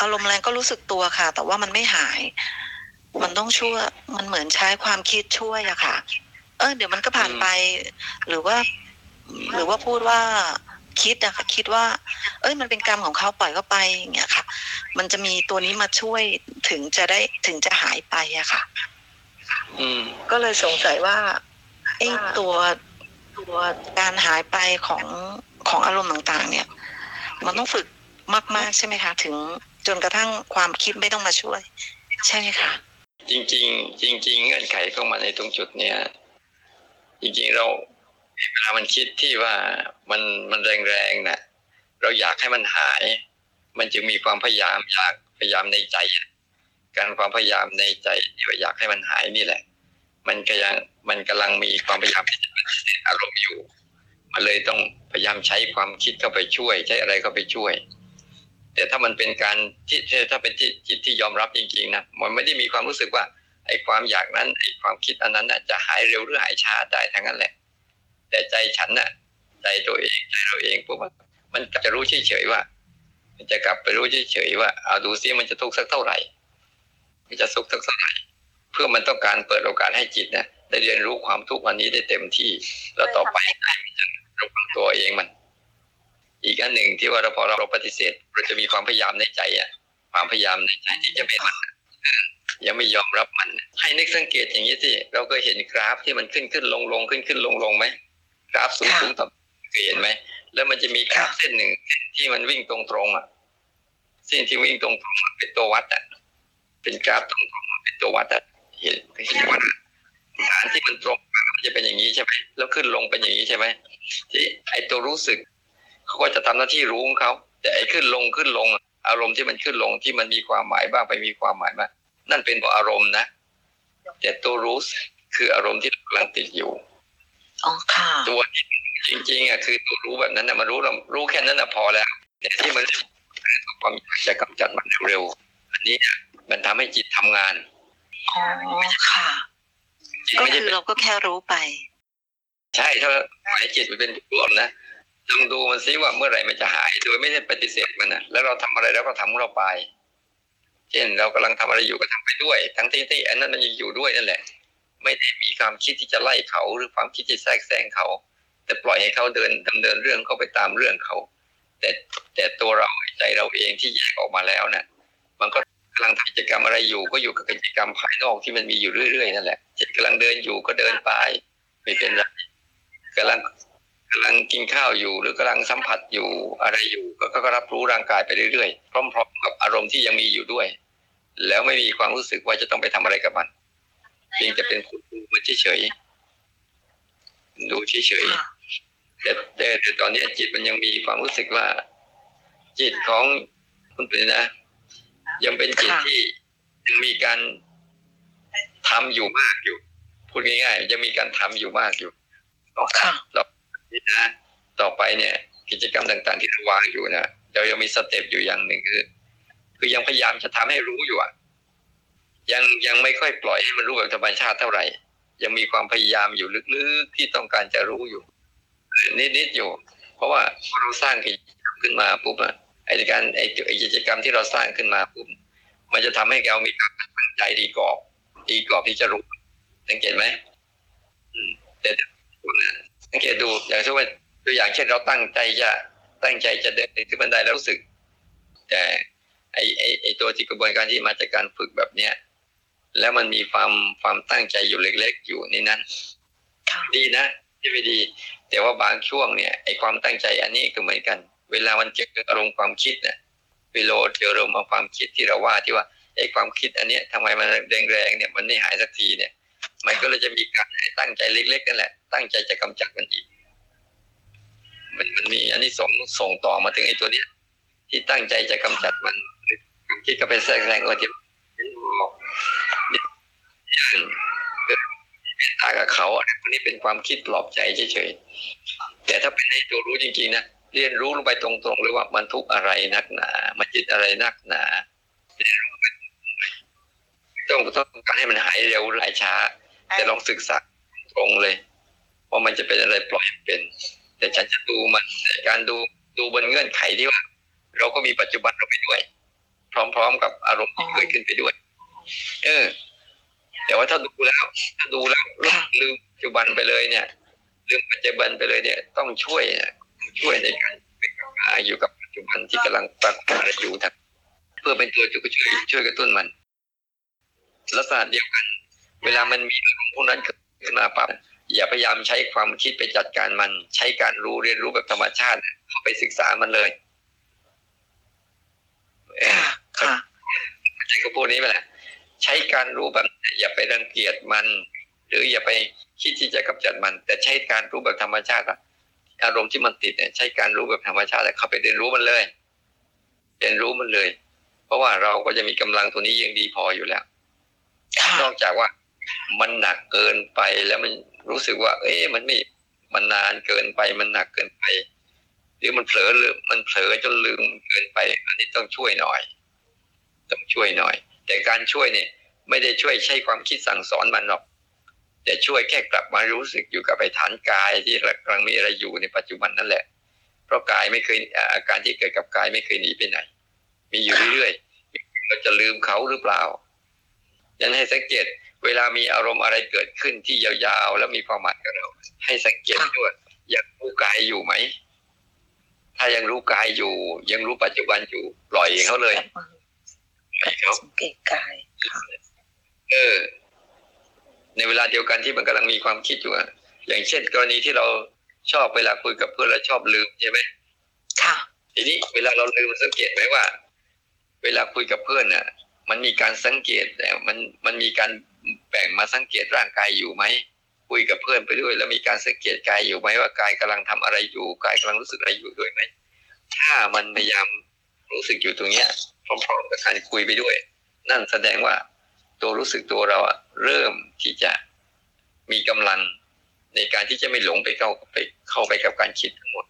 อารมณ์แรงก็รู้สึกตัวค่ะ แต่ว่ามันไม่หาย มันต้องช่วยมันเหมือนใช้ความคิดช่วยอะค่ะ เออ เดี๋ยวมันก็ผ่านไป หรือว่า หรือว่าพูดว่าคิดอะค่ะคิดว่า เอ้ยมันเป็นกรรมของเขาปล่อยเขาไปอย่างเงี้ยค่ะ มันจะมีตัวนี้มาช่วยถึงจะได้ถึงจะหายไปอะค่ะอืมก็เลยสงสัยว่าไอ้ตัวตัวการหายไปของของอารมณ์ต่าง ๆ เนี่ย มันต้องฝึกมาก ๆ ใช่ไหมคะ ถึง จนกระทั่งความคิดไม่ต้องมาช่วย ใช่ไหมคะจริง ๆ จริง ๆ เงื่อนไขเข้ามาในตรงจุดเนี้ยจริงๆเราเวลามันคิดที่ว่ามันมันแรงๆนะเราอยากให้มันหาย มันจึงมีความพยายามอยากพยายามในใจ การความพยายามในใจที่ว่าอยากให้มันหายนี่แหละ มันก็ยังมันกำลังมีความพยายามอารมณ์อยู่ มันเลยต้องพยายามใช้ความคิดเข้าไปช่วย ใช้อะไรเข้าไปช่วย แต่ถ้ามันเป็นการที่ถ้าเป็นที่จิตที่ยอมรับจริงๆนะมันไม่ได้มีความรู้สึกว่าไอ้ความอยากนั้นไอ้ความคิดอันนั้นน่ะจะหายเร็วหรือหายช้าได้ทั้งนั้นแหละ แต่ใจฉันน่ะใจตัวเองใจเราเองปุ๊บอะมันจะรู้เฉยๆว่า มันจะกลับไปรู้เฉยๆว่าเอาดูซิมันจะทุกข์สักเท่าไหร่ มันจะสุขสักเท่าไหร่ เพื่อมันต้องการเปิดโอกาสให้จิตนะได้เรียนรู้ความทุกข์อันนี้ได้เต็มที่แล้วต่อไปมันจะระวังตัวเองมัน อีกอันหนึ่งที่ว่าเราพอเราปฏิเสธเราจะมีความพยายามในใจอะความพยายามในใจที่จะไม่มันอะเออยังไม่ยอมรับมัน ให้นึกสังเกตอย่างนี้สิเราก็เห็นกราฟที่มันขึ้นขึ้นลงลงขึ้นขึ้นลงลงไหมกราฟสูงสูงต่ำเคยเห็นไหมแล้วมันจะมีกราฟเส้นหนึ่งที่มันวิ่งตรงตรงๆอะเส้นที่วิ่งตรงตรงๆอะเป็นตัววัดอะเป็นกราฟตรงตรงๆอะเป็นตัววัดอะเห็นเห็นวัดอะฐานที่มันตรงมันจะเป็นอย่างนี้ใช่ไหมแล้วขึ้นลงเป็นอย่างนี้ใช่ไหมที่ไอตัวรู้สึก เขาก็จะทำหน้าที่รู้ของเขาแต่ไอ้ขึ้นลงขึ้นลง อารมณ์ที่มันขึ้นลงที่มันมีความหมายบ้างไปมีความหมายมากนั่นเป็นตัวอารมณ์นะแต่ตัวรู้สึกคืออารมณ์ที่กำลังติดอยู่อ๋อค่ะตัวจริงๆอะคือตัวรู้แบบนั้นนะมันรู้เรารู้แค่นั้นนะพอแล้วแต่ที่มันความอยากจะกำจัดมันเร็วๆอันนี้เนี่ยมันทำให้จิตทำงานอ๋อค่ะจิตก็ไม่คืใช่อเป็นเราก็แค่รู้ไป ใช่ถ้าให้จิตมันเป็นรวมนะ ลองดูมันซิว่าเมื่อไหร่มันจะหายโดยไม่ได้ปฏิเสธมันนะแล้วเราทำอะไรแล้วก็ทำของเราไป เช่นเรากำลังทำอะไรอยู่ก็ทำไปด้วย ทั้งที่ที่อันนั้นมันยังอยู่ด้วยนั่นแหละ ไม่ได้มีความคิดที่จะไล่เขาหรือความคิดที่แทรกแซงเขา แต่ปล่อยให้เขาเดินดำเนินเรื่องเขาไปตามเรื่องเขา แต่แต่ตัวเราใจเราเองที่แยกออกมาแล้วเนี่ยมันก็กำลังทำกิจกรรมอะไรอยู่ก็อยู่กับกิจกรรมภายนอกที่มันมีอยู่เรื่อยๆนั่นแหละจิตกำลังเดินอยู่ก็เดินไปไม่เป็นไรกำลัง กำลังกินข้าวอยู่ หรือกำลังสัมผัสอยู่อะไรอยู่ก็ก็รับรู้ร่างกายไปเรื่อยๆ พร้อม ๆ กับอารมณ์ที่ยังมีอยู่ด้วย แล้วไม่มีความรู้สึกว่าจะต้องไปทำอะไรกับมันเพียงแต่เป็นผู้ดูมันเฉยๆดูเฉยๆค่ะแต่แต่แต่ตอนนี้จิตมันยังมีความรู้สึกว่า จิตของคุณเป็นนะ ยังเป็นจิตค่ะที่ยังมีการทำอยู่มากอยู่พูดง่ายๆยังมีการทำอยู่มากอยู่ต่อค่ะต่อ นี่นะต่อไปเนี่ย กิจกรรมต่าง ๆ ที่เราวางอยู่นะเรายังมีสเต็ปอยู่อย่างหนึ่งคือ คือยังพยายามจะทำให้รู้อยู่อะยังยังไม่ค่อยปล่อยให้มันรู้แบบธรรมชาติเท่าไหร่ ยังมีความพยายามอยู่ลึกๆที่ต้องการจะรู้อยู่ นิดๆอยู่ เพราะว่าพอเราสร้างกิจกรรมขึ้นมาปุ๊บอะไอ้การไอ้ไอ้กิจกรรมที่เราสร้างขึ้นมาปุ๊บมันจะทำให้เรามีความตั้งใจดีกรอบดีกรอบที่จะรู้สังเกตไหม สังเกตดูอย่างเช่นว่าตัวอย่างเช่นเราตั้งใจจะตั้งใจจะเดินขึ้นบันไดแล้วรู้สึก แต่ไอ้ไอ้ไอ้ตัวที่กระบวนการที่มาจากการฝึกแบบเนี้ยแล้วมันมีความความตั้งใจอยู่เล็ก ๆ อยู่ในนั้นค่ะดีนะที่ไม่ดี แต่ว่าบางช่วงเนี่ยไอความตั้งใจอันนี้ก็เหมือนกัน เวลามันเจออารมณ์ความคิดเนี่ยเวลาเจออารมณ์ความคิดที่เราว่าที่ว่าไอความคิดอันเนี้ยทำไมมันแรงๆเนี่ยมันไม่หายสักทีเนี่ย มันก็เลยจะมีการตั้งใจเล็ก ๆ นั่นแหละ ตั้งใจจะกำจัดมันอีก มันมันมีอันนี้ส่งส่งต่อมาถึงไอ้ตัวเนี้ย ที่ตั้งใจจะกำจัดมันคิดก็ไปแทรกแซงว่าที่อย่างเกิดเมตากับเขาอะไรพวกนี้เป็นความคิดปลอบใจเฉยๆแต่ถ้าเป็นในตัวรู้จริงๆนะเรียนรู้ลงไปตรงๆเลยว่ามันทุกอะไรนักหนา มันจิตอะไรนักหนาต้องต้องการให้มันหายเร็วหายช้า แต่ลองศึกษาตรงเลย ว่ามันจะเป็นอะไรปล่อยมันเป็น แต่ฉันจะดูมันแต่การดูดูบนเงื่อนไขที่ว่า เราก็มีปัจจุบันเราไปด้วยพพร้อม ๆ กับอารมณ์ที่เกิดขึ้นไปด้วย เออ แต่ว่าถ้าดูแล้วถ้าดูแล้วลืมปัจจุบันไปเลยเนี่ย ลืมปัจจุบันไปเลยเนี่ย ต้องช่วยนะช่วยในการไปกับกายอยู่กับปัจจุบันที่กำลังปรากฏอยู่ทั้งเพื่อเป็นตัวช่วยช่วยกระตุ้นมันลักษณะเดียวกัน เวลามันมีอารมณ์พวกนั้นเกิดขึ้นมาปั๊บ อย่าพยายามใช้ความคิดไปจัดการมัน ใช้การรู้เรียนรู้แบบธรรมชาติเข้าไปศึกษามันเลยเออค่ะค่ะใช้คำพูดนี้ไปแหละใช้การรู้แบบ อย่าไปรังเกียจมัน หรืออย่าไปคิดที่จะกำจัดมัน แต่ใช้การรู้แบบธรรมชาติอะอารมณ์ที่มันติดเนี่ยใช้การรู้แบบธรรมชาติเข้าไปเรียนรู้มันเลย เรียนรู้มันเลย เพราะว่าเราก็จะมีกำลังตัวนี้ยังดีพออยู่แล้วค่ะนอกจากว่ามันหนักเกินไปแล้วมัน รู้สึกว่า เอ๊ะมันไม่มันนานเกินไปมันหนักเกินไป หรือมันเผลอหรือมันเผลอจนลืมเกินไป อันนี้ต้องช่วยหน่อย ต้องช่วยหน่อย แต่การช่วยเนี่ย ไม่ได้ช่วยใช้ความคิดสั่งสอนมันหรอกแต่ช่วยแค่กลับมารู้สึกอยู่กับไปฐานกายที่กำลังมีอะไรอยู่ในปัจจุบันนั่นแหละ เพราะกายไม่เคยอาการที่เกิดกับกายไม่เคยหนีไปไหน มีอยู่เรื่อยๆเราจะลืมเขาหรือเปล่า ยันให้สังเกตเวลามีอารมณ์อะไรเกิดขึ้นที่ยาวๆ แล้วมีความหมายกับเรา ให้สังเกตด้วยอยากรู้กายอยู่ไหม ถ้ายังรู้กายอยู่ ยังรู้ปัจจุบันอยู่ปล่อยเขาเลยปล่อยเขาสังเกตกายค่ะเออ ในเวลาเดียวกันที่มันกำลังมีความคิดอยู่อะอย่างเช่น กรณีที่เราชอบเวลาคุยกับเพื่อนแล้วชอบลืมใช่ไหมค่ะทีนี้เวลาเราลืมสังเกตไหมว่า เวลาคุยกับเพื่อนน่ะ มันมีการสังเกตแต่มันมันมีการแบ่งมาสังเกตร่างกายอยู่ไหมคุยกับเพื่อนไปด้วย แล้วมีการสังเกตกายอยู่ไหมว่ากายกำลังทำอะไรอยู่กายกำลังรู้สึกอะไรอยู่ด้วยไหมถ้ามันพยายามรู้สึกอยู่ตรงเนี้ยพร้อมๆกับการคุยไปด้วย นั่นแสดงว่าตัวรู้สึกตัวเราอะเริ่มที่จะมีกำลังในการที่จะไม่หลงไปเข้าไปเข้าไปกับการคิดทั้งหมด